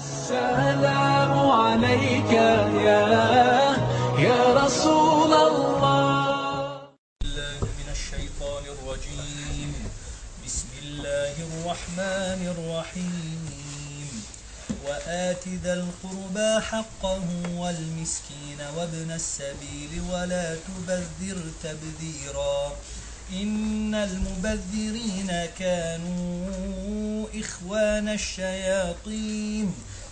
السلام عليك يا يا رسول الله. من الشيطان الرجيم. بسم الله الرحمن الرحيم. وآت ذا القربى حقه والمسكين وابن السبيل ولا تبذر تبذيرا. إن المبذرين كانوا إخوان الشياطين.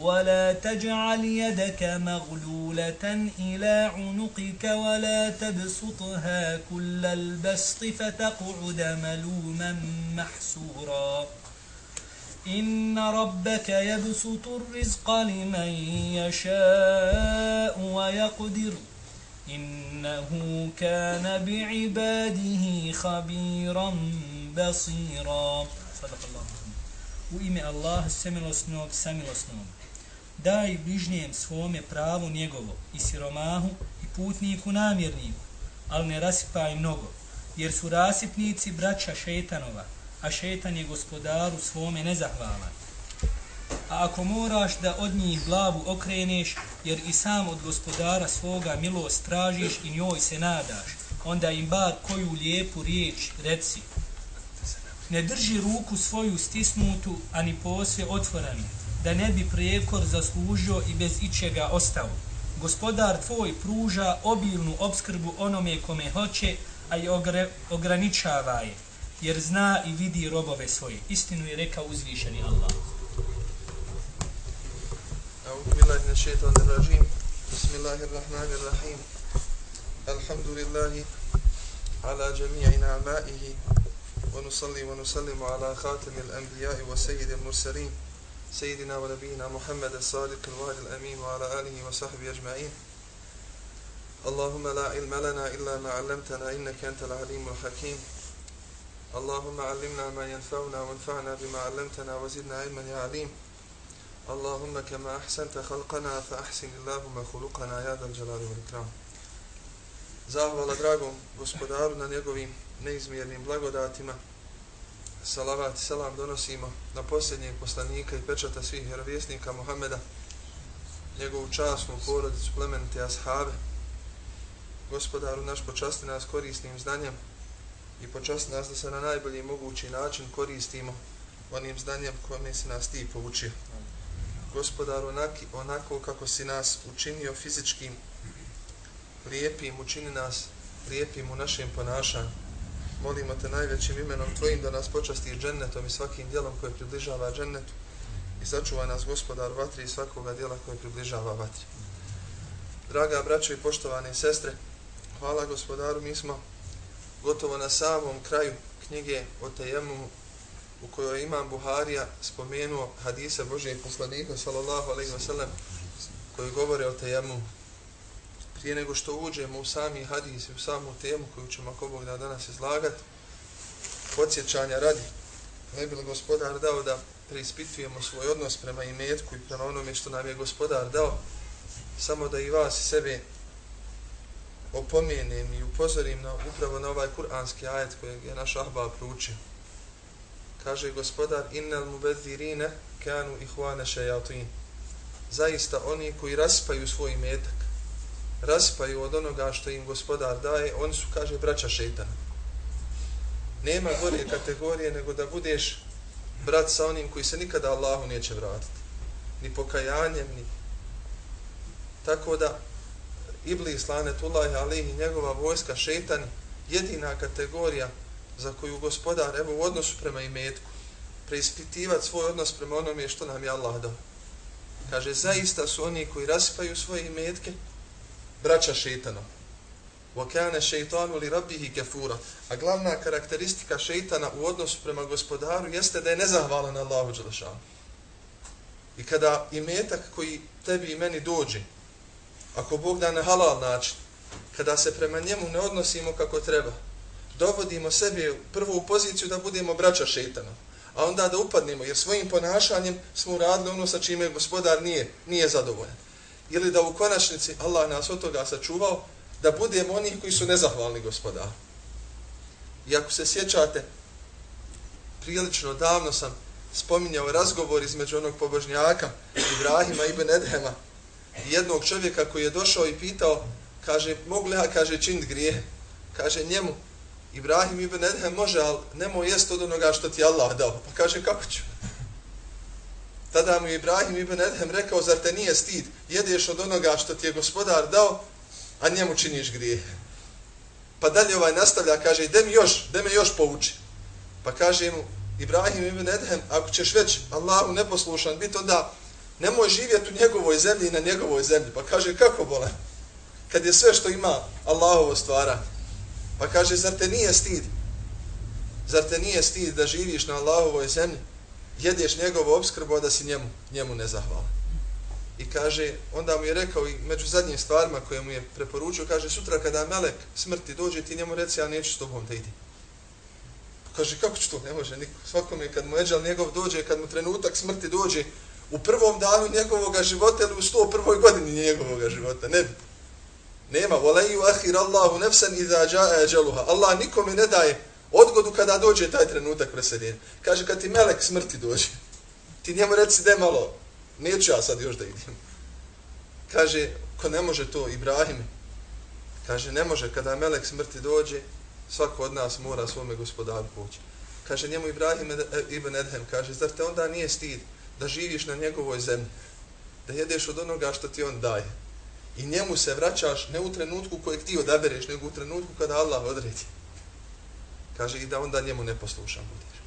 ولا تجعل يدك مغلولة إلى عنقك ولا تبسطها كل البسط فتقعد ملوما محسورا إن ربك يبسط الرزق لمن يشاء ويقدر إنه كان بعباده خبيرا بصيرا صدق الله U ime Allah semilosnog, samilosnog. Daj bližnjem svome pravo njegovo i siromahu i putniku namjerniku, ali ne rasipaj mnogo, jer su rasipnici braća šetanova, a šetan je gospodaru svome nezahvalan. A ako moraš da od njih glavu okreneš, jer i sam od gospodara svoga milost tražiš i njoj se nadaš, onda im bar koju lijepu riječ reci. Ne drži ruku svoju stisnutu, ani posve otvorenu, da ne bi prijekor zaslužio i bez ičega ostao. Gospodar tvoj pruža obilnu obskrbu onome kome hoće, a i ogre, ograničava je, jer zna i vidi robove svoje. Istinu je rekao uzvišeni Allah. Auzubillahi minash-shaytanir-rajim. Bismillahirrahmanirrahim. Alhamdulillahi ala jami'i ni'amatihi wa nusalli wa nusallimu ala khatamil anbiya'i wa sayyidil mursalin. خاتم الأنبياء وسيد المرسلين سيدنا ونبينا محمد الصادق الوعد الأمين وعلى آله وصحبه أجمعين اللهم لا علم لنا إلا ما علمتنا إنك أنت العليم الحكيم اللهم علمنا ما ينفعنا وانفعنا بما علمتنا وزدنا علما يا عليم اللهم كما أحسنت خلقنا فأحسن اللهم خلقنا يا ذا الجلال والإكرام Zahvala dragom gospodaru na njegovim neizmjernim blagodatima. Salavat i salam donosimo na posljednjeg poslanika i pečata svih vjerovjesnika Muhammeda, njegovu časnu porodicu, plemenite ashabe. Gospodaru naš počasti nas korisnim znanjem i počasti nas da se na najbolji mogući način koristimo onim znanjem kome si nas ti poučio. Gospodar, onaki, onako kako si nas učinio fizičkim lijepim, učini nas lijepim u našem ponašanju. Molimo te najvećim imenom Tvojim da nas počasti džennetom i svakim dijelom koje približava džennetu i sačuva nas gospodar vatri i svakoga dijela koje približava vatri. Draga braćo i poštovane sestre, hvala gospodaru, mi smo gotovo na samom kraju knjige o Tejemu u kojoj imam Buharija spomenuo hadise Božije poslanika sallallahu alaihi wa sallam koji govore o Tejemu. Prije nego što uđemo u sami hadis i u samu temu koju ćemo ako Bog da danas izlagati, podsjećanja radi, ne bi li gospodar dao da preispitujemo svoj odnos prema imetku i prema onome što nam je gospodar dao, samo da i vas i sebe opomenem i upozorim na, upravo na ovaj kuranski ajet kojeg je naš ahba proučio. Kaže gospodar, innal mubedzirine kanu ihvane šejatin. Zaista oni koji raspaju svoj imetak, raspaju od onoga što im gospodar daje, oni su, kaže, braća šeitana. Nema gorije kategorije nego da budeš brat sa onim koji se nikada Allahu neće vratiti. Ni pokajanjem, ni... Tako da, Iblis, lanetullahi alihi, njegova vojska, šeitan, jedina kategorija za koju gospodar, evo u odnosu prema imetku, preispitivati svoj odnos prema onome što nam je Allah dao. Kaže, zaista su oni koji raspaju svoje imetke, braća šeitanom. وَكَانَ شَيْطَانُ لِرَبِّهِ كَفُورًا A glavna karakteristika šeitana u odnosu prema gospodaru jeste da je nezahvalan Allahu Đelešanu. I kada imetak koji tebi i meni dođe, ako Bog da na halal način, kada se prema njemu ne odnosimo kako treba, dovodimo sebe prvo u poziciju da budemo braća šeitana, a onda da upadnemo, jer svojim ponašanjem smo uradili ono sa čime gospodar nije, nije zadovoljan. Ili da u konačnici Allah nas od toga sačuvao, da budemo oni koji su nezahvalni gospodar. I ako se sjećate, prilično davno sam spominjao razgovor između onog pobožnjaka Ibrahima ibn Edhema i jednog čovjeka koji je došao i pitao, kaže, mogu li ja, kaže, činit grije? Kaže njemu, Ibrahim ibn Edhem može, ali nemoj jest od onoga što ti Allah dao. Pa kaže, kako ću? Tada mu je Ibrahim ibn Edhem rekao, zar te nije stid? Jedeš od onoga što ti je gospodar dao, a njemu činiš grijeh. Pa dalje ovaj nastavlja, kaže, ide mi još, ide me još pouči. Pa kaže mu, Ibrahim ibn Edhem, ako ćeš već Allahu neposlušan biti, onda nemoj živjeti u njegovoj zemlji i na njegovoj zemlji. Pa kaže, kako bole? Kad je sve što ima Allahovo stvara. Pa kaže, zar te nije stid? Zar te nije stid da živiš na Allahovoj zemlji? Jedeš njegovu obskrbu, da si njemu, njemu nezahvalan. I kaže, onda mu je rekao i među zadnjim stvarima koje mu je preporučio, kaže, sutra kada melek smrti dođe, ti njemu reci, ja neću s tobom da idi. Kaže, kako ću to? Ne može niko. Svakome kad mu eđal njegov dođe, kad mu trenutak smrti dođe, u prvom danu njegovog života ili u sto prvoj godini njegovog života. Ne bi. Nema. Walaju ahir Allahu nefsan iza ja'a ajaluha. Allah nikome ne daje odgodu kada dođe taj trenutak preseljenja. Kaže, kad ti melek smrti dođe, ti njemu reci da malo, neću ja sad još da idem. Kaže, ko ne može to, Ibrahim, kaže, ne može kada melek smrti dođe, svako od nas mora svome gospodaru poći. Kaže njemu Ibrahim e, ibn Edhem, kaže, zar te onda nije stid da živiš na njegovoj zemlji, da jedeš od onoga što ti on daje. I njemu se vraćaš ne u trenutku kojeg ti odabereš, nego u trenutku kada Allah odredi. Kaže, i da onda njemu ne poslušam budiš.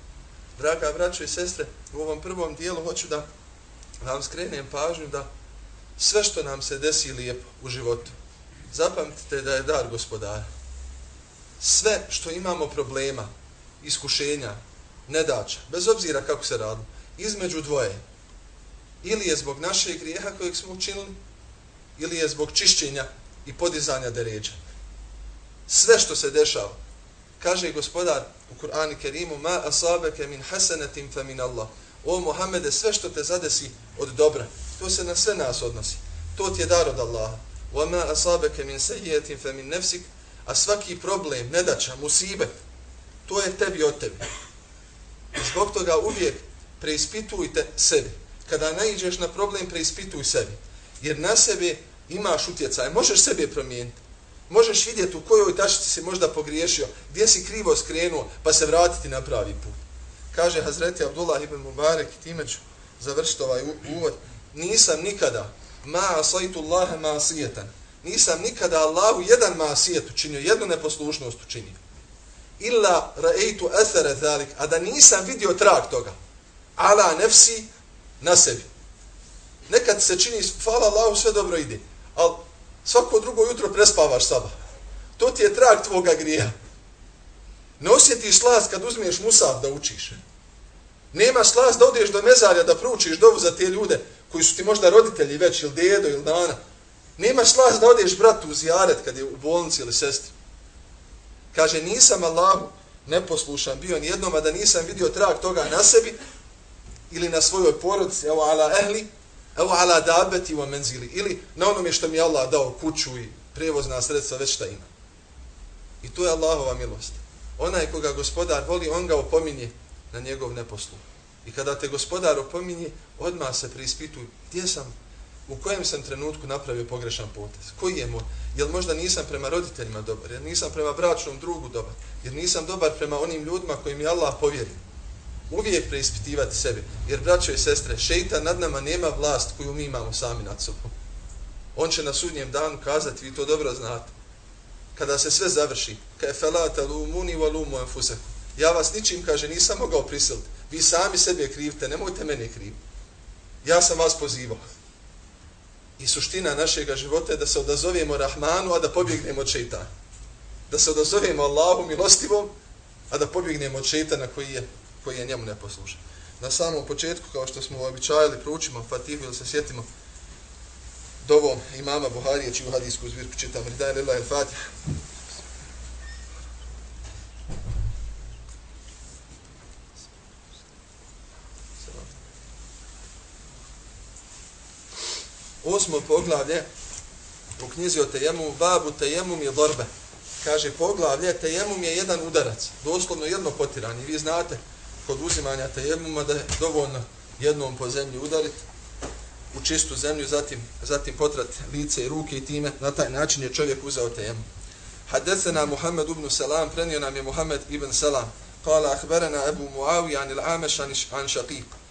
Draga braćo i sestre, u ovom prvom dijelu hoću da vam skrenem pažnju da sve što nam se desi lijepo u životu, zapamtite da je dar gospodara sve što imamo problema, iskušenja, nedača, bez obzira kako se radi, između dvoje, ili je zbog našeg grijeha kojeg smo učinili, ili je zbog čišćenja i podizanja deređa. Sve što se dešava, kaže gospodar u Kur'anu Kerimu, ma asabeke min hasanatin fa min Allah. O Muhammede, sve što te zadesi od dobra, to se na sve nas odnosi. To ti je dar od Allaha. Wa ma asabeke min sayyatin fa min nafsik. a svaki problem, nedaća, musibet, to je tebi od tebi. Zbog toga uvijek preispitujte sebi. Kada naiđeš na problem, preispituj sebi. Jer na sebe imaš utjecaj, možeš sebe promijeniti. Možeš vidjeti u kojoj tačici si možda pogriješio, gdje si krivo skrenuo, pa se vratiti na pravi put. Kaže Hazreti Abdullah ibn Mubarak, time ću završiti ovaj uvod, nisam nikada ma asaitu Allahe ma asijetan, nisam nikada Allahu jedan masijet učinio, jednu neposlušnost učinio. Illa ra'eitu athara zalik, a da nisam vidio trag toga. Ala nefsi na sebi. Nekad se čini, hvala Allahu, sve dobro ide. Ali svako drugo jutro prespavaš saba. To ti je trag tvoga grija. Ne osjetiš slast kad uzmiješ musav da učiš. Nema slast da odeš do mezarja da pručiš dovu za te ljude koji su ti možda roditelji već ili dedo ili dana. Nema slast da odeš bratu u zijaret kad je u bolnici ili sestri. Kaže, nisam Allahu neposlušan bio nijednom, a da nisam vidio trag toga na sebi ili na svojoj porodici, evo ala ehli, evo ala dabeti wa menzili, ili na onome što mi je Allah dao kuću i prevozna sredstva, već šta ima. I to je Allahova milost. Onaj koga gospodar voli, on ga opominje na njegov neposluh. I kada te gospodar opominje, odmah se preispituj, gdje sam u kojem sam trenutku napravio pogrešan potez? Koji je moj? Jel možda nisam prema roditeljima dobar? Jel nisam prema bračnom drugu dobar? Jer nisam dobar prema onim ljudima kojim je Allah povjerio? Uvijek preispitivati sebe. Jer, braćo i sestre, šeita nad nama nema vlast koju mi imamo sami nad sobom. On će na sudnjem danu kazati, vi to dobro znate, kada se sve završi, ka je felata lumuni wa lumu enfuseku. Ja vas ničim, kaže, nisam mogao prisiliti. Vi sami sebe krivite, nemojte mene kriviti. Ja sam vas pozivao. I suština našeg života je da se odazovemo Rahmanu, a da pobjegnemo od šeitana. Da se odazovemo Allahu milostivom, a da pobjegnemo od šeitana koji je, koji je njemu neposlušan. Na samom početku, kao što smo običajali, proučimo Fatihu ili se sjetimo dovom imama Buharije, čiju hadijsku zbirku čitam, Ridaj Lila El Fatih. Osmo poglavlje u knjizi o Tejemu, babu Tejemum je dorbe. Kaže poglavlje, Tejemum je jedan udarac, doslovno jedno potiranje, vi znate, kod uzimanja tejemuma da je dovoljno jednom po zemlji udariti u čistu zemlju, zatim, zatim potrat lice i ruke i time, na taj način je čovjek uzeo tejemum. Hadesena Muhammed ibn Salam, prenio nam je Muhammed ibn Salam, kala ahberena Ebu Muawi anil Ameš an Šaqiq.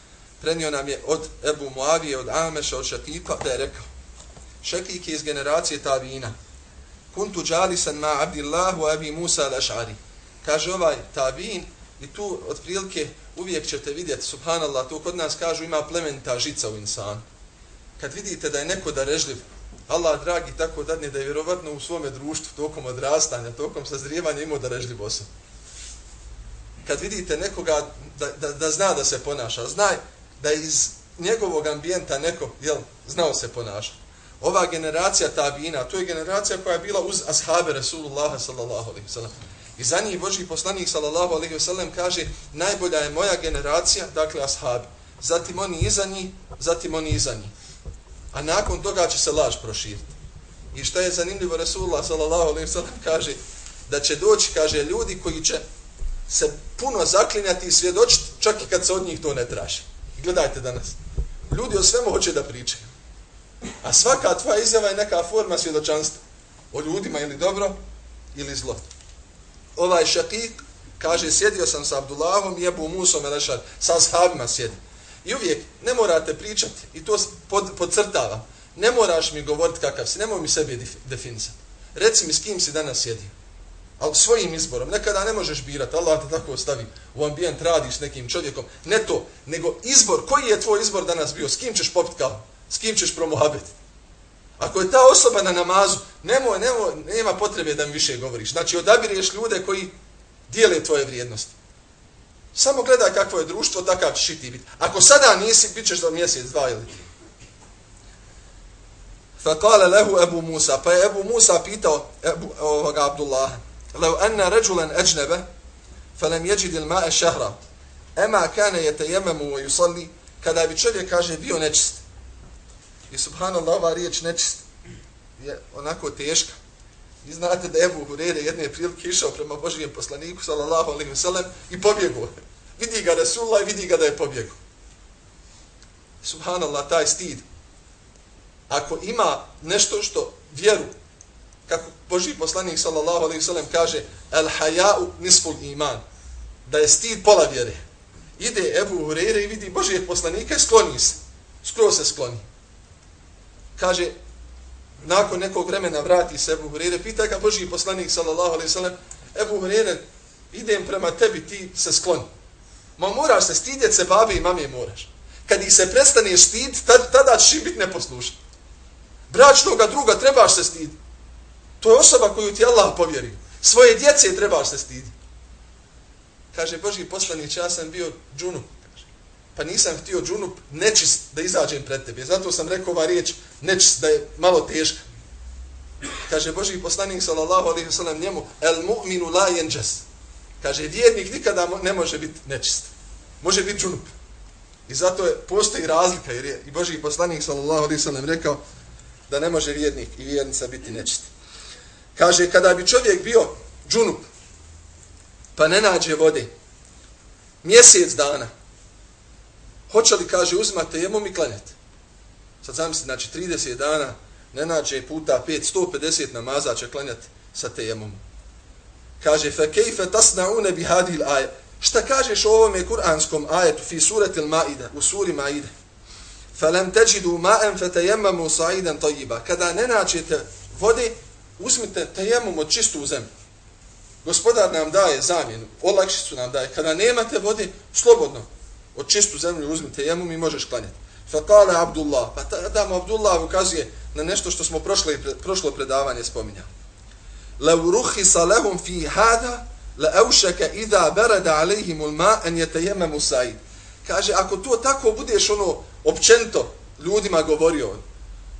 Prenio nam je od Ebu Muavije, od Ameša, od Šakika, da je rekao, Šakik je iz generacije Tabina. Kuntu džalisan ma Abdillahu Abi Musa al-Aš'ari. Kaže ovaj Tabin, i tu otprilike uvijek ćete vidjeti, subhanallah, to kod nas kažu ima plementa žica u insanu. Kad vidite da je neko darežljiv, Allah dragi tako dadne da je vjerovatno u svome društvu tokom odrastanja, tokom sazrijevanja imao darežljiv osob. Kad vidite nekoga da, da, da zna da se ponaša, znaj da iz njegovog ambijenta neko jel, znao se ponaša. Ova generacija tabina, to je generacija koja je bila uz ashabe Rasulullaha sallallahu alaihi sallam. I za njih Boži poslanik sallallahu alaihi sallam kaže najbolja je moja generacija, dakle ashabi. Zatim oni iza njih, zatim oni iza njih. A nakon toga će se laž proširiti. I što je zanimljivo Rasulullah sallallahu alaihi sallam kaže da će doći, kaže, ljudi koji će se puno zaklinjati i svjedočiti čak i kad se od njih to ne traži. Gledajte danas. Ljudi o svemu hoće da pričaju. A svaka tvoja izjava je neka forma svjedočanstva. O ljudima ili dobro ili zlo. Ovaj šakik kaže, sjedio sam sa Abdullahom i Ebu Musom Elešar, sa sahabima sjedi. I uvijek ne morate pričati, i to pod, podcrtava, ne moraš mi govoriti kakav si, nemoj mi sebi definisati. Reci mi s kim si danas sjedio. Ali svojim izborom. Nekada ne možeš birati, Allah te tako ostavi u ambijent, radiš s nekim čovjekom. Ne to, nego izbor. Koji je tvoj izbor danas bio? S kim ćeš popit kao? S kim ćeš promohabiti? Ako je ta osoba na namazu, nemoj, nemoj, nema potrebe da mi više govoriš. Znači, odabireš ljude koji dijele tvoje vrijednosti. Samo gledaj kakvo je društvo, takav ćeš i ti biti. Ako sada nisi, bit ćeš za mjesec, dva ili tri. Fakale lehu Ebu Musa, pa je Ebu Musa pitao Ebu, ovoga Abdullaha, lev enna ređulen eđnebe, fa lem jeđidil ma'e šehra, ema kane je tejememu u yusalli, kada bi čovjek, kaže, bio nečist. I subhanallah, ova riječ nečist je onako teška. Vi znate da Ebu Hurere jedne prilike išao prema Božijem poslaniku, sallallahu alaihi wasallam, i pobjegao. Vidi ga Rasulullah i vidi ga da je pobjegao. Subhanallah, taj stid. Ako ima nešto što vjeru, kako Božiji poslanik, sallallahu alaihi wasallam, kaže, el haja'u nisful iman, da je stid pola vjere. Ide Ebu Hurere i vidi Božijeg poslanika i skloni se. Skoro se skloni. Kaže, nakon nekog vremena vrati se Ebu Hurere, pita ga Boži poslanik sallallahu alaihi sallam, Ebu Hurere, idem prema tebi, ti se skloni. Ma moraš se stidjeti se babi i mami moraš. Kad ih se prestaneš stid, tad, tada ćeš biti neposlušan. Bračnoga druga trebaš se stid. To je osoba koju ti Allah povjeri. Svoje djece trebaš se stid. Kaže Boži poslanić, ja sam bio džunu pa nisam htio džunup nečist da izađem pred tebe. Zato sam rekao ova riječ nečist da je malo teška. Kaže Boži poslanik sallallahu alaihi wa sallam njemu el mu'minu la jenđes. Kaže vjernik nikada ne može biti nečist. Može biti džunup. I zato je, postoji razlika jer je i Boži poslanik sallallahu alaihi wa sallam rekao da ne može vjernik i vjernica biti nečist. Kaže kada bi čovjek bio džunup pa ne nađe vode mjesec dana Hoće li, kaže, uzmati tejemom i klanjati? Sad zamislite, znači 30 dana, ne nađe puta 5, 150 namaza će klanjati sa tejemom. Kaže, fe kejfe tasnaune bi hadil aje. Šta kažeš o ovome kuranskom ajetu fi suratil maide, u suri maide? Felem teđidu ma'em fe tejemamu sa'idan tajiba. Kada ne nađete vode, uzmite tejemom od čistu zemlju. Gospodar nam daje zamjenu, olakšicu nam daje. Kada nemate vode, slobodno, od čistu zemlju uzmite jemu mi možeš klanjati. Fakale Abdullah, pa tada mu Abdullah ukazuje na nešto što smo prošlo, prošlo predavanje spominjali. Lev ruhisa lehum fi hada, le evšeke idha berada alejhimu l'ma en je tejememu sa'id. Kaže, ako to tako budeš ono općento ljudima govorio,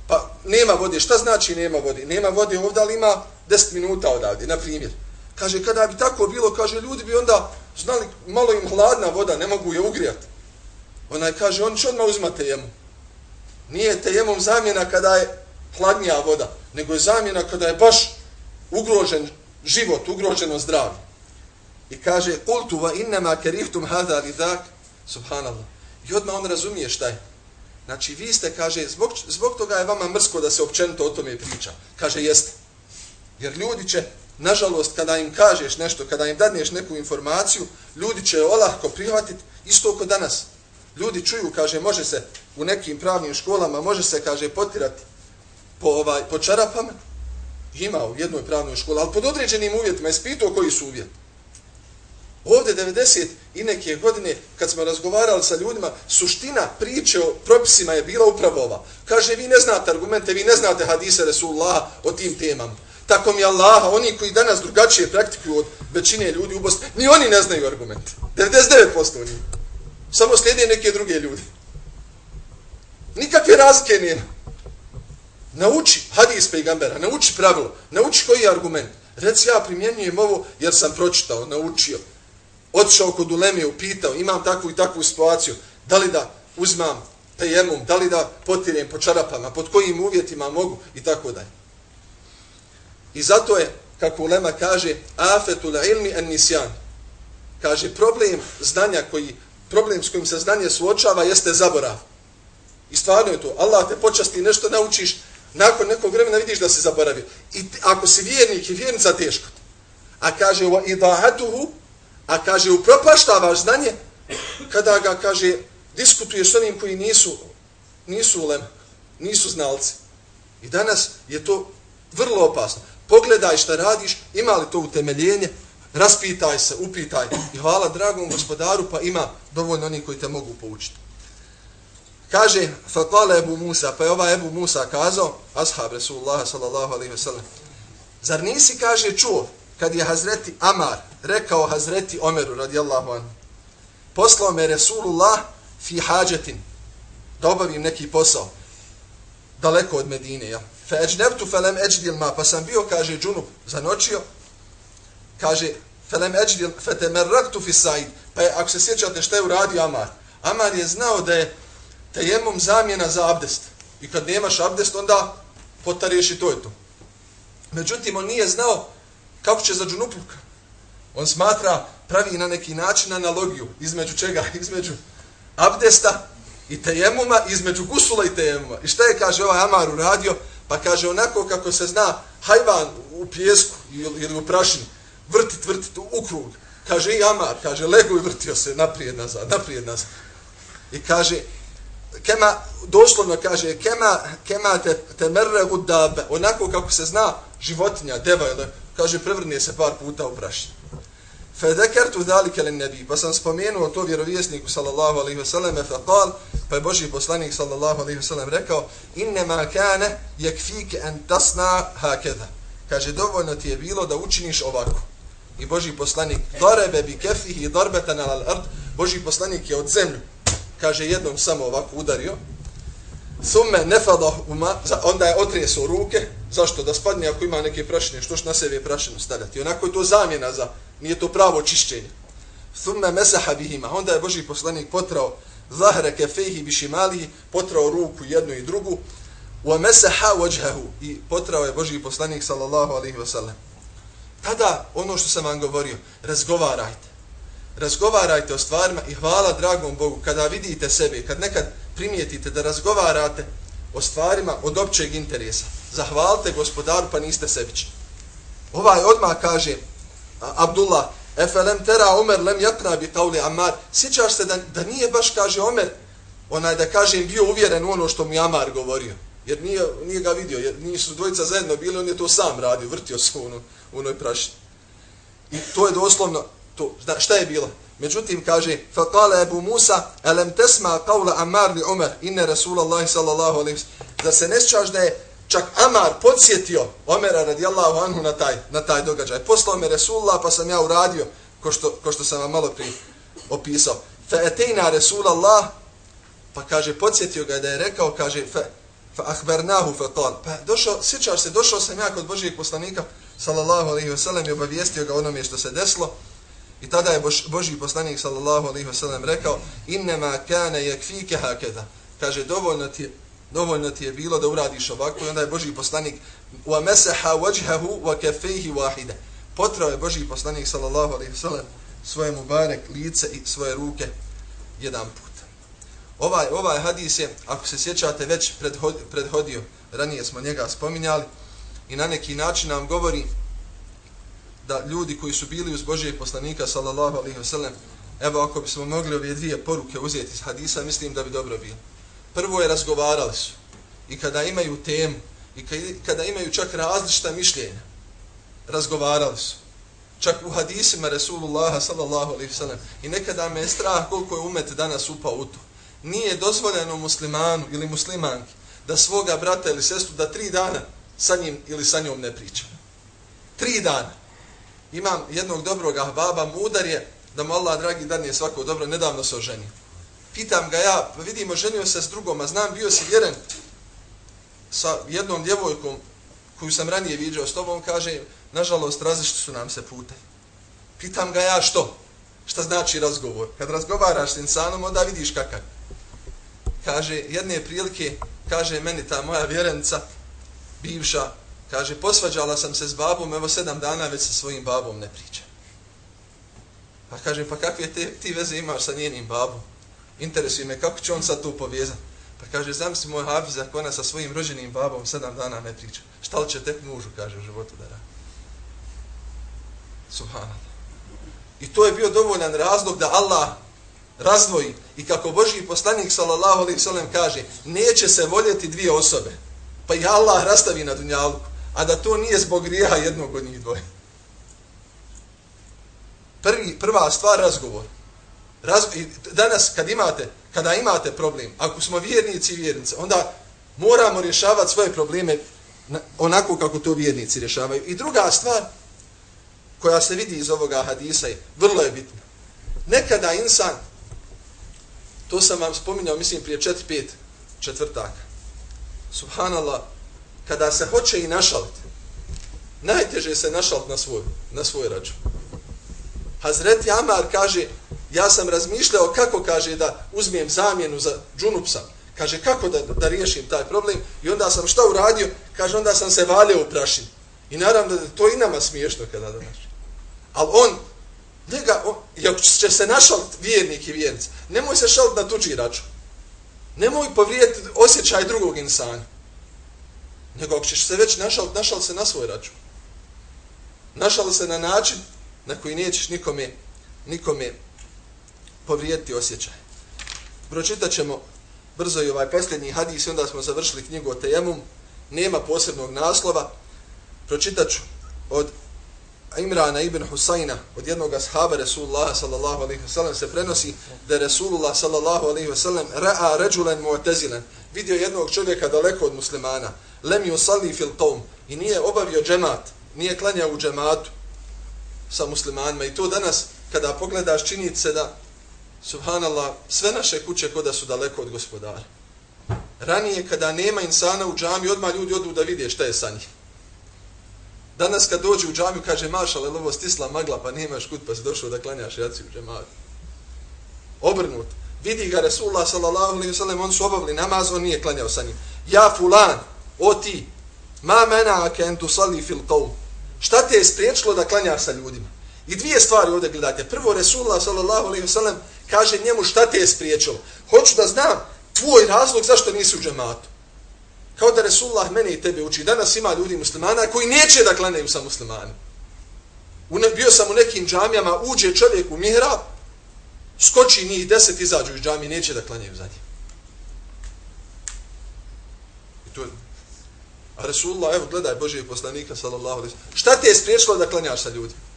pa nema vode, šta znači nema vode? Nema vode ovdje, ali ima 10 minuta odavde, na primjer. Kaže, kada bi tako bilo, kaže, ljudi bi onda znali, malo im hladna voda, ne mogu je ugrijati. Onaj kaže, on će odmah uzmate jemu. Nije tejemom zamjena kada je hladnija voda, nego je zamjena kada je baš ugrožen život, ugroženo zdravlje. I kaže, kultu va innama kerihtum hada li dak, subhanallah. I odmah on razumije šta je. Znači, vi ste, kaže, zbog, zbog toga je vama mrsko da se općenito o tome priča. Kaže, jeste. Jer ljudi će, nažalost, kada im kažeš nešto, kada im dadneš neku informaciju, ljudi će olahko prihvatiti isto oko danas. Ljudi čuju, kaže, može se u nekim pravnim školama, može se, kaže, potirati po, ovaj, po čarapama. Ima u jednoj pravnoj školi, ali pod određenim uvjetima. Je spitao koji su uvjeti. Ovde 90 i neke godine, kad smo razgovarali sa ljudima, suština priče o propisima je bila upravo ova. Kaže, vi ne znate argumente, vi ne znate hadise Resulullah o tim temama. Tako mi Allaha, oni koji danas drugačije praktikuju od većine ljudi u Bosni, ni oni ne znaju argumente. 99% oni. Samo slijede neke druge ljudi. Nikakve razlike nije. Nauči hadis pejgambera, nauči pravilo, nauči koji je argument. Reci ja primjenjujem ovo jer sam pročitao, naučio otišao kod Uleme, upitao, imam takvu i takvu situaciju, da li da uzmam tejemum, da li da potirem po čarapama, pod kojim uvjetima mogu i tako dalje. I zato je, kako Ulema kaže, afetul ilmi en nisjan. Kaže, problem znanja koji, problem s kojim se znanje suočava jeste zaborav. I stvarno je to. Allah te počasti nešto naučiš, nakon nekog vremena vidiš da se zaboravi. I ako si vjernik i vjernica, teško. A kaže, wa idahatuhu A kaže, upropaštavaš znanje kada ga, kaže, diskutuješ s onim koji nisu, nisu ulema, nisu znalci. I danas je to vrlo opasno. Pogledaj šta radiš, ima li to utemeljenje, raspitaj se, upitaj. I hvala dragom gospodaru, pa ima dovoljno oni koji te mogu poučiti. Kaže, fakale Ebu Musa, pa je ova Ebu Musa kazao, ashab Resulullah sallallahu alaihi wasallam, zar nisi, kaže, čuo, kad je Hazreti Amar rekao Hazreti Omeru radijallahu anhu poslao me Resulullah fi hađetin da obavim neki posao daleko od Medine ja fa eđnebtu ajdi al-ma, pa sam bio kaže džunub zanočio kaže felem ajdi fe temerraktu fi said pa je, ako se sjećate šta je uradio Amar Amar je znao da je tejemum zamjena za abdest i kad nemaš abdest onda potariješ i to je to međutim on nije znao Kako će za džunupluk? On smatra, pravi na neki način analogiju između čega? Između abdesta i tejemuma, između gusula i tejemuma. I šta je, kaže ovaj Amar uradio? Pa kaže, onako kako se zna hajvan u pjesku ili u prašini, vrtit, vrtit u krug. Kaže i Amar, kaže, lego i vrtio se naprijed nazad, naprijed nazad. I kaže, kema, doslovno kaže, kema, kema te, te merre dabe, onako kako se zna životinja, deva, ili kaže, prevrnije se par puta u prašnje. Fedekertu dalike li nebi, pa sam spomenuo to vjerovjesniku sallallahu alaihi wa sallam, fa kal, pa je Boži poslanik sallallahu alaihi wa sallam rekao, innema kane jekfike en tasna hakeda. Kaže, dovoljno ti je bilo da učiniš ovako. I Boži poslanik, darebe bi kefih i darbetan al ard, Boži poslanik je od zemlju, kaže, jednom samo ovako udario, Thumme nefadahuma, onda je otreso ruke, zašto? Da spadne ako ima neke prašine, što što na sebe prašinu stavljati. Onako je to zamjena za, nije to pravo čišćenje. Thumme mesaha bihima, onda je Boži poslanik potrao zahre kefehi bišimalihi, potrao ruku jednu i drugu, wa mesaha wajhahu i potrao je Boži poslanik sallallahu alaihi wa sallam. Tada, ono što sam vam govorio, razgovarajte. Razgovarajte o stvarima i hvala dragom Bogu kada vidite sebe, kad nekad primijetite da razgovarate o stvarima od općeg interesa. Zahvalite gospodaru pa niste sebični. Ovaj odmah kaže Abdullah, Efelem tera Omer lem jakna bi tauli Amar. Sjećaš se da, da nije baš, kaže Omer, onaj da kažem bio uvjeren u ono što mi Amar govorio. Jer nije, nije ga vidio, jer nisu dvojica zajedno bili, on je to sam radio, vrtio se u, ono, u onoj prašini. I to je doslovno, to, šta je bilo? Međutim, kaže, فَقَالَ Abu Musa, أَلَمْ تَسْمَا قَوْلَ Ammar لِعُمَرْ إِنَّ inna اللَّهِ sallallahu alejhi. Da se ne da je čak Amar podsjetio Omera radijallahu anhu na taj, na taj događaj. Poslao me Resulullah pa sam ja uradio, ko što, ko što sam vam malo prije opisao. Fa رَسُولَ Rasulullah, pa kaže, podsjetio ga da je rekao, kaže, fa, فَقَالَ. Pa došao, sjećaš se, došao sam ja kod Božijeg poslanika, sallallahu alejhi ve sellem i obavijestio ga onome što se desilo. I tada je Božji Boži poslanik sallallahu alaihi wa sallam rekao innema kane yakfike hakeda. Kaže, dovoljno ti, Dovoljno ti je bilo da uradiš ovako i onda je Boži poslanik wa masaha wajhahu wa kaffayhi wahida. Potrao je Boži poslanik sallallahu alejhi ve sellem svoje mubarek lice i svoje ruke jedan put. Ovaj ovaj hadis je, ako se sjećate, već prethodio, ranije smo njega spominjali i na neki način nam govori da ljudi koji su bili uz Božijeg poslanika sallallahu alaihi wasallam, evo ako bismo mogli ove dvije poruke uzeti iz hadisa mislim da bi dobro bilo. Prvo je razgovarali su. I kada imaju temu i kada imaju čak različita mišljenja razgovarali su. Čak u hadisima Resulullaha sallallahu alaihi wasallam i nekada me je strah koliko je umet danas upao u to. Nije dozvoljeno muslimanu ili muslimanki da svoga brata ili sestru da tri dana sa njim ili sa njom ne priča. Tri dana imam jednog dobrog ahbaba, mudar je, da mu Allah dragi dan je svako dobro, nedavno se oženio. Pitam ga ja, pa vidimo, ženio se s drugom, a znam, bio si vjeren sa jednom djevojkom koju sam ranije viđao s tobom, kaže, nažalost, različite su nam se pute. Pitam ga ja što? Šta znači razgovor? Kad razgovaraš s insanom, onda vidiš kakav. Kaže, jedne prilike, kaže meni ta moja vjerenica, bivša, Kaže, posvađala sam se s babom, evo sedam dana već sa svojim babom ne pričam. Pa kaže, pa kakve te, ti veze imaš sa njenim babom? Interesuje me, kako će on sad tu povezati? Pa kaže, znam si moj hafiz, ako ona sa svojim rođenim babom sedam dana ne priča. Šta li će tek mužu, kaže, u životu da radi? Subhanallah. I to je bio dovoljan razlog da Allah razdvoji. I kako Boži poslanik, sallallahu alaihi sallam, kaže, neće se voljeti dvije osobe. Pa i Allah rastavi na dunjalku a da to nije zbog grijeha jednog od njih dvoje. Prvi, prva stvar, razgovor. Raz, i danas, kad imate, kada imate problem, ako smo vjernici i vjernice, onda moramo rješavati svoje probleme onako kako to vjernici rješavaju. I druga stvar, koja se vidi iz ovoga hadisa, je vrlo je bitna. Nekada insan, to sam vam spominjao, mislim, prije četiri, pet četvrtaka. Subhanallah, kada se hoće i našaliti, najteže se našaliti na svoj, na svoj račun. Hazreti Amar kaže, ja sam razmišljao kako kaže da uzmijem zamjenu za džunupsa. Kaže, kako da, da riješim taj problem? I onda sam šta uradio? Kaže, onda sam se valio u prašinu. I naravno da to i nama smiješno kada da naši. Ali on, njega, on, jak će se našaliti vjernik i vjernica, nemoj se šaliti na tuđi račun. Nemoj povrijeti osjećaj drugog insana. Nego ako ćeš se već našal, našal se na svoj račun. Našal se na način na koji nećeš nikome, nikome povrijediti osjećaj. Pročitat ćemo brzo i ovaj posljednji hadis onda smo završili knjigu o tejemum. Nema posebnog naslova. Pročitat ću od Imrana ibn Husayna, od jednog ashaba Rasulullah sallallahu alaihi wasallam se prenosi da Resulullah sallallahu alaihi wasallam ra'a ređulen mu'tezilen, vidio jednog čovjeka daleko od muslimana, lem yusalli fil qawm i nije obavio džemat, nije klanjao u džematu sa muslimanima i to danas kada pogledaš čini se da subhanallah sve naše kuće koda su daleko od gospodara. Ranije kada nema insana u džami odmah ljudi odu da vide šta je sa njim. Danas kad dođe u džamiju kaže mašal, je ovo stisla magla pa nemaš kut pa si došao da klanjaš jaci u džamadu. Obrnut. Vidi ga Resulullah sallallahu alaihi sallam, on su obavili namaz, on nije klanjao sa njim. Ja fulan, o ti, ma mena ken tu sali fil qawm. Šta te je spriječilo da klanjaš sa ljudima? I dvije stvari ovdje gledate. Prvo, Resulullah sallallahu alaihi wasallam kaže njemu šta te je spriječilo. Hoću da znam tvoj razlog zašto nisi u džamatu. Kao da Resulullah mene i tebe uči. Danas ima ljudi muslimana koji neće da klanjaju sa muslimani. Bio sam u nekim džamijama, uđe čovjek u mihrab, skoči njih deset, izađu iz džamije, neće da klanjaju za njih. I to je A Resulullah, evo gledaj Božije poslanika, sallallahu alaihi Šta te je spriječilo da klanjaš sa ljudima?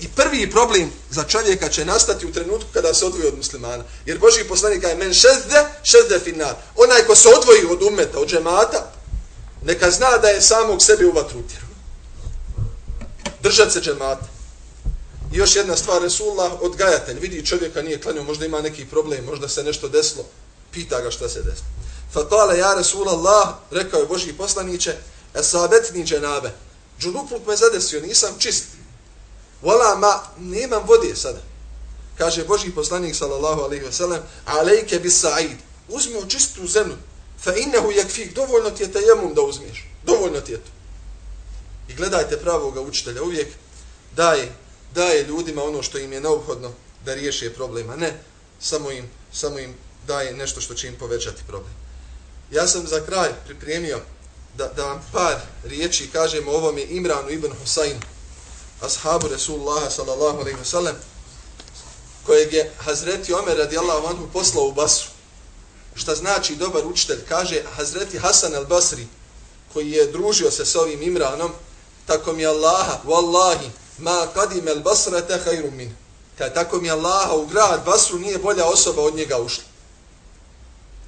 I prvi problem za čovjeka će nastati u trenutku kada se odvoji od muslimana. Jer Boži poslanik je men šezde, šezde finar. Onaj ko se odvoji od umeta, od džemata, neka zna da je samog sebi u vatru utjeru. Držat se džemata. I još jedna stvar, Resulullah, odgajatelj, vidi čovjeka nije klanio, možda ima neki problem, možda se nešto desilo, pita ga šta se desilo. Fakale ja Resulullah, rekao je Boži poslaniće, esabetni dženabe. Džunupluk me zadesio, nisam čist. Vola ma, nemam vode sada. Kaže Boži poslanik, sallallahu alaihi ve sellem, alejke bis sa'id. Uzmi u čistu zemlju. fa innehu yakfik, dovoljno ti je tajemum da uzmiješ. Dovoljno ti je to. I gledajte pravog učitelja, uvijek daje, daje ljudima ono što im je neophodno da riješe problema. Ne, samo im, samo im daje nešto što će im povećati problem. Ja sam za kraj pripremio da, da vam par riječi kažem o ovome Imranu ibn Husainu, ashabu Resulullah sallallahu alaihi wa sallam, kojeg je Hazreti Omer radijallahu anhu poslao u Basru. Šta znači dobar učitelj? Kaže Hazreti Hasan al-Basri, koji je družio se s ovim Imranom, tako mi Allaha, wallahi, ma kadim al-Basra te hajru min. Kaj tako mi Allaha u grad Basru nije bolja osoba od njega ušla.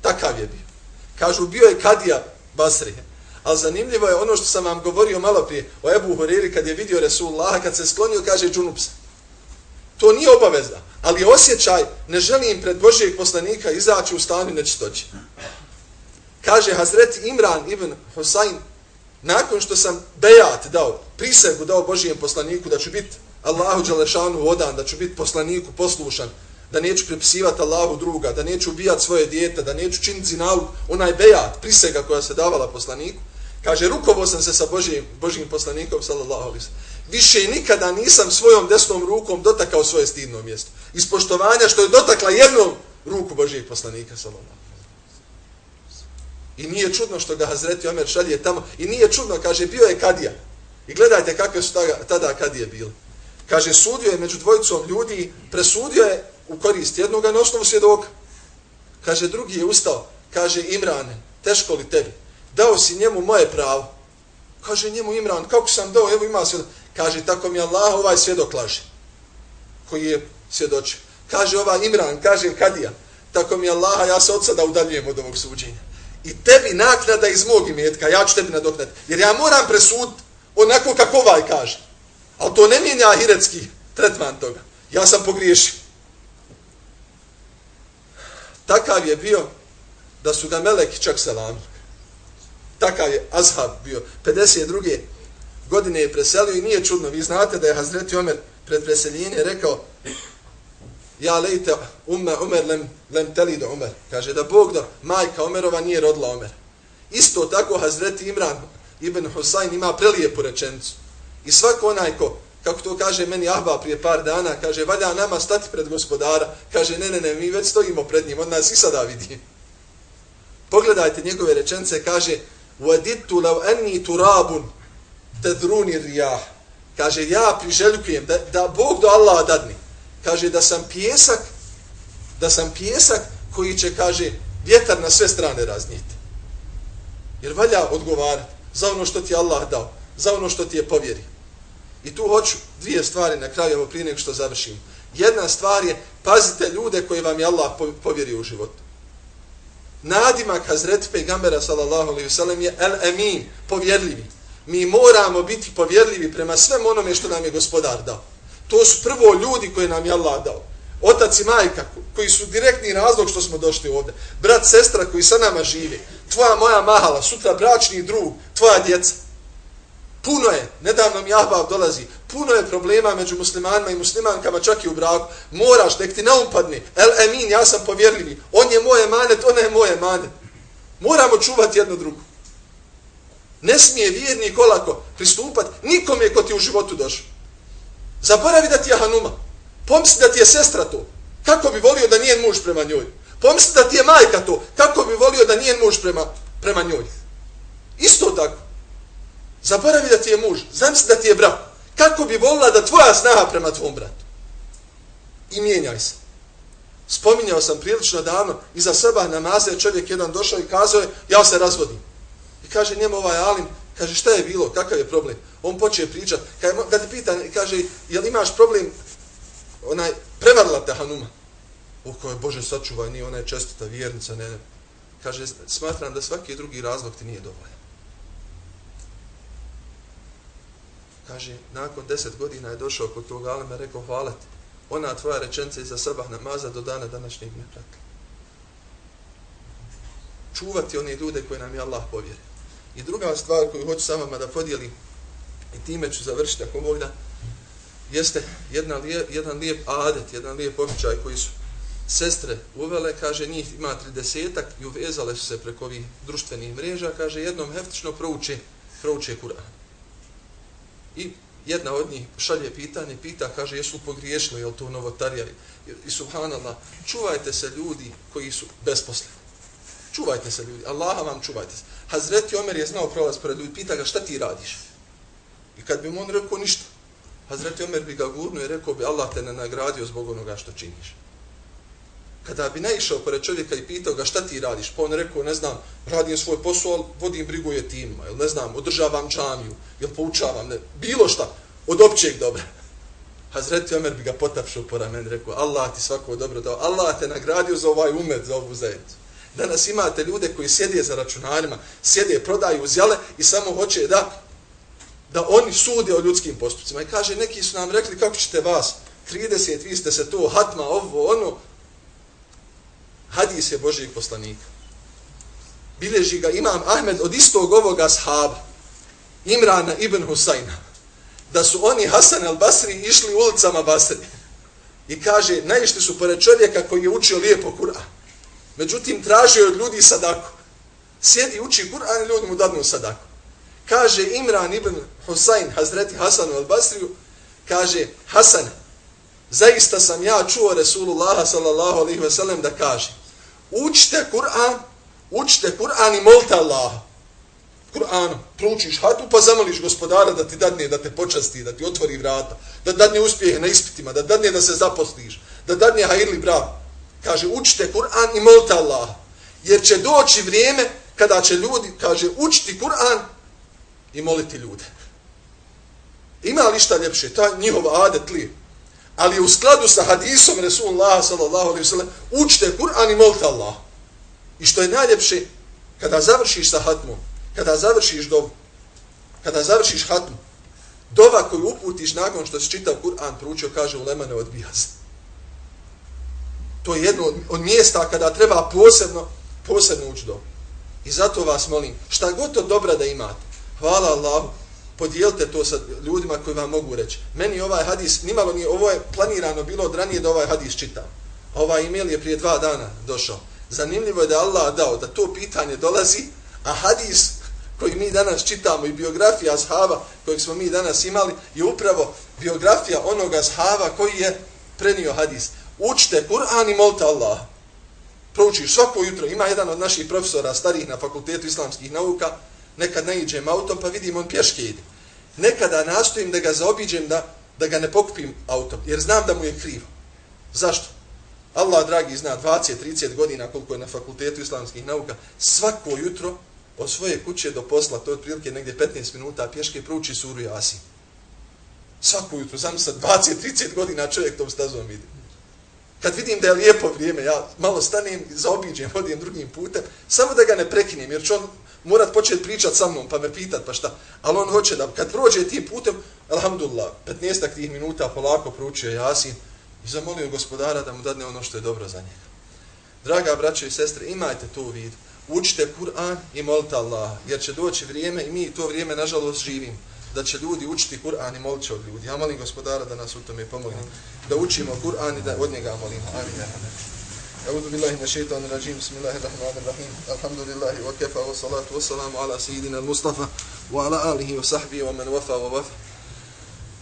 Takav je bio. Kažu, bio je kadija Basri. Ali zanimljivo je ono što sam vam govorio malo prije o Ebu Horiri kad je vidio Resulullah, kad se sklonio, kaže džunup To nije obaveza, ali je osjećaj, ne želim pred Božijeg poslanika izaći u stanju nečistoći. Kaže Hazreti Imran ibn Husayn, nakon što sam bejat dao, prisegu dao Božijem poslaniku da ću biti Allahu Đalešanu odan, da ću biti poslaniku poslušan, da neću prepisivati Allahu druga, da neću ubijati svoje dijete, da neću činiti zinalu, onaj bejat, prisega koja se davala poslaniku, kaže, rukovo sam se sa Božijim, Božijim poslanikom, sallallahu alaihi Više nikada nisam svojom desnom rukom dotakao svoje stidno mjesto. Iz poštovanja što je dotakla jednom ruku Božijeg poslanika, sallallahu I nije čudno što ga Hazreti Omer šalje tamo. I nije čudno, kaže, bio je kadija. I gledajte kakve su tada, tada kadije bile. Kaže, sudio je među dvojicom ljudi, presudio je u korist jednoga na osnovu svjedoka. Kaže, drugi je ustao. Kaže, Imrane, teško li tebi? Dao si njemu moje pravo. Kaže njemu Imran, kako sam dao, evo ima svjedok. Kaže, tako mi Allah ovaj svjedok laže. Koji je svjedočio. Kaže ova Imran, kaže Kadija, tako mi Allah, ja se od sada udaljujem od ovog suđenja. I tebi naknada iz mog imetka, ja ću tebi nadoknati. Jer ja moram presud onako kako ovaj kaže. Ali to ne mijenja ahiretski tretman toga. Ja sam pogriješio. Takav je bio da su ga meleki čak selamili. Takav je Azhab bio. 52. godine je preselio i nije čudno. Vi znate da je Hazreti Omer pred preseljenje rekao Ja lejte umme Omer lem, lem teli do Omer. Kaže da Bog da majka Omerova nije rodila Omer. Isto tako Hazreti Imran ibn Husayn ima prelijepu rečenicu. I svako onaj ko kako to kaže meni Ahba prije par dana, kaže, valja nama stati pred gospodara, kaže, ne, ne, ne, mi već stojimo pred njim, on nas i sada vidi. Pogledajte njegove rečence, kaže, وَدِدْتُ لَوْ أَنِّي تُرَابٌ تَدْرُونِ الرِّيَاهِ Kaže, ja priželjukujem da, da Bog do Allah dadni. Kaže, da sam pjesak, da sam pjesak koji će, kaže, vjetar na sve strane raznijeti. Jer valja odgovarati za ono što ti Allah dao, za ono što ti je povjerio. I tu hoću dvije stvari na kraju, evo prije nego što završim. Jedna stvar je, pazite ljude koji vam je Allah povjerio u životu. Nadimak Hazreti Pejgambera sallallahu alaihi wasallam je el emin, povjerljivi. Mi moramo biti povjerljivi prema svem onome što nam je gospodar dao. To su prvo ljudi koje nam je Allah dao. Otac i majka koji su direktni razlog što smo došli ovdje. Brat, sestra koji sa nama žive. Tvoja moja mahala, sutra bračni drug, tvoja djeca. Puno je, nedavno mi ahbab dolazi, puno je problema među muslimanima i muslimankama čak i u braku. Moraš, nek ti naumpadni. El emin, ja sam povjerljivi. On je moje manet, ona je moje manet. Moramo čuvati jedno drugo. Ne smije vjerni olako pristupat nikome ko ti u životu došao. Zaboravi da ti je Hanuma. Pomisli da ti je sestra to. Kako bi volio da nije muž prema njoj? Pomisli da ti je majka to. Kako bi volio da nije muž prema, prema njoj? Isto tako. Zaboravi da ti je muž. Zamisli da ti je brat. Kako bi volila da tvoja snaha prema tvom bratu? I mijenjaj se. Spominjao sam prilično davno, iza seba namaze je čovjek jedan došao i kazao je, ja se razvodim. I kaže njemu ovaj Alim, kaže šta je bilo, kakav je problem? On počeje pričat, kad te pita, kaže, jel imaš problem, onaj, prevarila te Hanuma. U kojoj, Bože, sačuvaj, nije ona je čestita vjernica, ne, ne. Kaže, smatram da svaki drugi razlog ti nije dovoljan. Kaže, nakon deset godina je došao kod tog alema, rekao, hvala ti. Ona tvoja rečenca iza sabah namaza do dana današnjeg ne prati. Čuvati one ljude koje nam je Allah povjerio. I druga stvar koju hoću sa vama da podijelim, i time ću završiti ako mogu da, jeste jedna lijep, jedan lijep adet, jedan lijep običaj koji su sestre uvele, kaže, njih ima 30 i uvezale su se preko ovih društvenih mreža, kaže, jednom heftično prouče, prouče Kur'an. I jedna od njih šalje pitanje, pita, kaže, jesu pogriješili, je li to novotarija? I subhanallah, čuvajte se ljudi koji su besposleni. Čuvajte se ljudi, Allaha vam čuvajte se. Hazreti Omer je znao prolaz pored ljudi, pita ga šta ti radiš? I kad bi mu on rekao ništa, Hazreti Omer bi ga gurnuo i rekao bi Allah te ne nagradio zbog onoga što činiš. Kada bi naišao pored čovjeka i pitao ga šta ti radiš, pa on rekao, ne znam, radim svoj posao, ali vodim brigu je timima, ili ne znam, održavam džamiju, ili poučavam, ne, bilo šta, od općeg dobra. Hazreti Omer bi ga potapšao po ramen, rekao, Allah ti svako dobro dao, Allah te nagradio za ovaj umet, za ovu zajednicu. Danas imate ljude koji sjede za računarima, sjede, prodaju uzjale i samo hoće da da oni sude o ljudskim postupcima. I kaže, neki su nam rekli kako ćete vas, 30, vi ste se to, hatma, ovo, ono. Hadis je Božijeg poslanika. Bileži ga imam Ahmed od istog ovoga sahaba, Imrana ibn Husajna, da su oni Hasan al-Basri išli ulicama Basri. I kaže, najišli su pored čovjeka koji je učio lijepo Kur'an. Međutim, tražio je od ljudi sadaku. Sjedi, uči Kur'an i ljudi mu dadnu sadaku. Kaže Imran ibn Husayn, Hazreti Hasanu al-Basriju, kaže, Hasan, zaista sam ja čuo Resulullah sallallahu alaihi ve sellem da kaže, učite Kur'an, učite Kur'an i molite Allaha. Kur'anom, proučiš hatu pa zamoliš gospodara da ti dadne, da te počasti, da ti otvori vrata, da dadne uspjehe na ispitima, da dadne da se zaposliš, da dadne hajirli brav. Kaže, učite Kur'an i molite Allaha. Jer će doći vrijeme kada će ljudi, kaže, učiti Kur'an i moliti ljude. Ima li šta ljepše? Ta njihova adet li? Ali u skladu sa hadisom Resulullah sallallahu alaihi sallam učite Kur'an i molite Allah. I što je najljepše, kada završiš sa hatmom, kada završiš dovu, kada završiš hatmu, dova koju uputiš nakon što si čitao Kur'an, proučio, kaže u Lemane, odbija se. To je jedno od mjesta kada treba posebno, posebno ući dovu. I zato vas molim, šta god to dobra da imate, hvala Allahu, podijelite to sa ljudima koji vam mogu reći. Meni ovaj hadis, nimalo nije, ovo je planirano bilo od ranije da ovaj hadis čitam. Ovaj email je prije dva dana došao. Zanimljivo je da Allah dao da to pitanje dolazi, a hadis koji mi danas čitamo i biografija ashaba kojeg smo mi danas imali je upravo biografija onoga ashaba koji je prenio hadis. Učite Kur'an i molite Allah. Proučiš svako jutro. Ima jedan od naših profesora starih na fakultetu islamskih nauka, nekad ne iđem autom pa vidim on pješke ide. Nekada nastojim da ga zaobiđem da, da ga ne pokupim autom, jer znam da mu je krivo. Zašto? Allah, dragi, zna 20-30 godina koliko je na fakultetu islamskih nauka, svako jutro od svoje kuće do posla, to je otprilike negdje 15 minuta, pješke prouči suru Jasin. Svako jutro, sam sa 20-30 godina čovjek tom stazom vidi. Kad vidim da je lijepo vrijeme, ja malo stanem, zaobiđem, hodim drugim putem, samo da ga ne prekinem, jer će on morat početi pričat sa mnom, pa me pitat, pa šta. Ali on hoće da, kad prođe ti putem, alhamdulillah, 15 tih minuta polako proučio Jasin i zamolio gospodara da mu dadne ono što je dobro za njega. Draga braćo i sestre, imajte to u vidu. Učite Kur'an i molite Allah, jer će doći vrijeme i mi to vrijeme, nažalost, živim da će ljudi učiti Kur'an i molit od ljudi. Ja molim gospodara da nas u tome pomogne. Da učimo Kur'an i da od njega molimo. Amin. أعوذ بالله من الشيطان الرجيم بسم الله الرحمن الرحيم الحمد لله وكفى والصلاة والسلام على سيدنا المصطفى وعلى آله وصحبه ومن وفى ووفى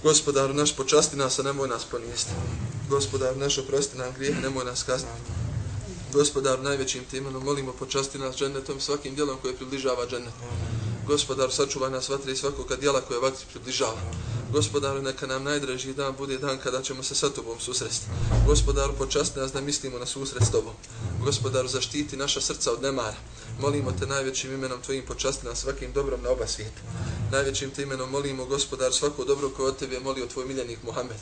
Gospodar naš počasti nas, a nemoj nas ponijesti. Gospodar naš oprosti nam grijeh, nemoj nas kazniti. Gospodar najvećim timenom molimo počasti nas džennetom svakim djelom koje približava džennet. Gospodar sačuvaj nas vatri svakoga djela koje vatri približava. Gospodaru, neka nam najdraži dan bude dan kada ćemo se sa tobom susresti. Gospodaru, počasti nas da mislimo na susret s tobom. Gospodaru, zaštiti naša srca od nemara. Molimo te najvećim imenom tvojim počasti nas svakim dobrom na oba svijeta. Najvećim te imenom molimo, gospodar, svako dobro koje od tebe molio tvoj miljenik Muhammed.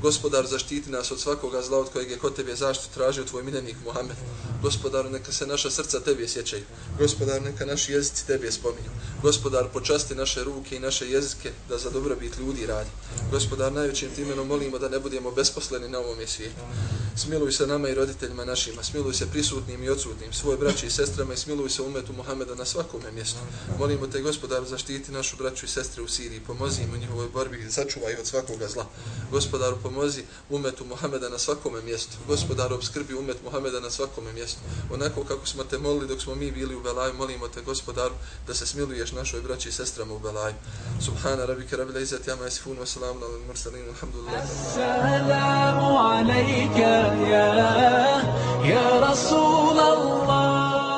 Gospodar, zaštiti nas od svakoga zla od kojeg je kod tebe zaštitu tražio tvoj miljenik Muhammed. Gospodar, neka se naša srca tebe sjećaju. Gospodar, neka naši jezici tebe spominju. Gospodar, počasti naše ruke i naše jezike da za dobrobit ljudi radi. Gospodar, najvećim timenom molimo da ne budemo besposleni na ovom svijetu smiluj se nama i roditeljima našima, smiluj se prisutnim i odsutnim, svoj braći i sestrama i smiluj se umetu Muhameda na svakome mjestu. Molimo te, gospodar, zaštiti našu braću i sestre u Siriji, pomozi im u njihovoj borbi i sačuvaj od svakoga zla. Gospodaru, pomozi umetu Muhameda na svakome mjestu. Gospodaru, obskrbi umet Muhameda na svakome mjestu. Onako kako smo te molili dok smo mi bili u Belaju, molimo te, gospodaru, da se smiluješ našoj braći i sestrama u Belaju. Subhana, rabi karabila, izat, jama, esifun, wasalamu, alam, mursalinu, alhamdulillah. Assalamu alaikum. يا يا رسول الله.